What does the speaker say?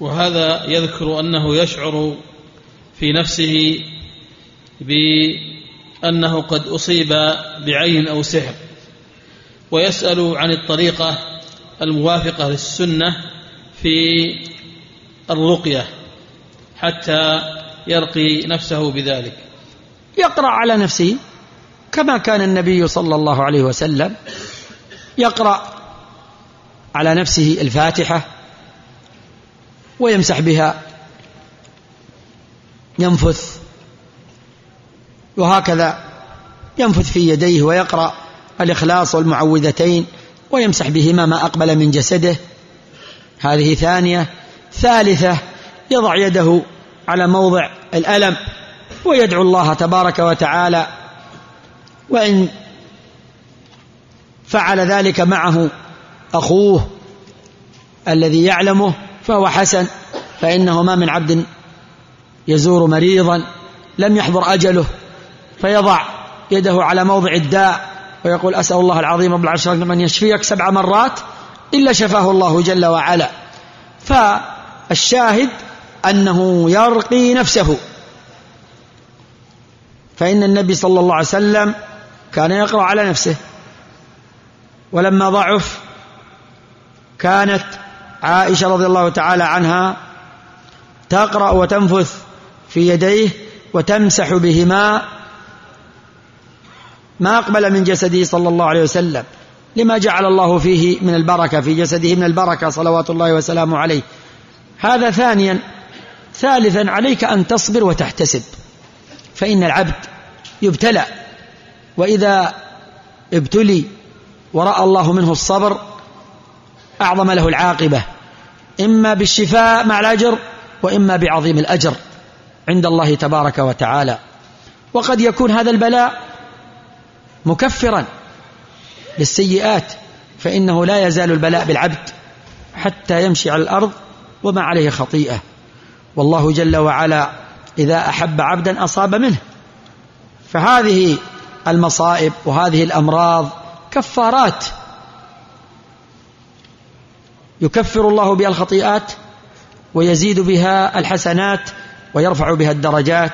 وهذا يذكر أنه يشعر في نفسه بأنه قد أصيب بعين أو سحر ويسأل عن الطريقة الموافقة للسنة في الرقية حتى يرقي نفسه بذلك. يقرأ على نفسه كما كان النبي صلى الله عليه وسلم يقرأ على نفسه الفاتحة ويمسح بها. ينفث. وهكذا ينفث في يديه ويقرأ الإخلاص والمعوذتين ويمسح بهما ما أقبل من جسده. هذه ثانية. ثالثة يضع يده على موضع الألم ويدعو الله تبارك وتعالى. وإن فعل ذلك معه أخوه الذي يعلمه فهو حسن فإنه ما من عبد يزور مريضا لم يحضر أجله فيضع يده على موضع الداء ويقول أسأل الله العظيم رب العرش من يشفيك سبع مرات إلا شفاه الله جل وعلا. فالشاهد أنه يرقي نفسه. فإن النبي صلى الله عليه وسلم كان يقرأ على نفسه. ولما ضعف كانت عائشة رضي الله تعالى عنها تقرأ وتنفث في يديه وتمسح بهما ما أقبل من جسده صلى الله عليه وسلم لما جعل الله فيه من البركة في جسده من البركة صلوات الله وسلامه عليه. هذا ثانيا. ثالثا عليك أن تصبر وتحتسب. فإن العبد يبتلى وإذا ابتلي ورأى الله منه الصبر أعظم له العاقبة. إما بالشفاء مع الأجر وإما بعظيم الأجر. عند الله تبارك وتعالى. وقد يكون هذا البلاء مكفرا للسيئات فإنه لا يزال البلاء بالعبد حتى يمشي على الأرض وما عليه خطيئة. والله جل وعلا إذا أحب عبدا أصاب منه. فهذه المصائب وهذه الأمراض كفارات. يكفر الله بها الخطيئات ويزيد بها الحسنات ويرفع بها الدرجات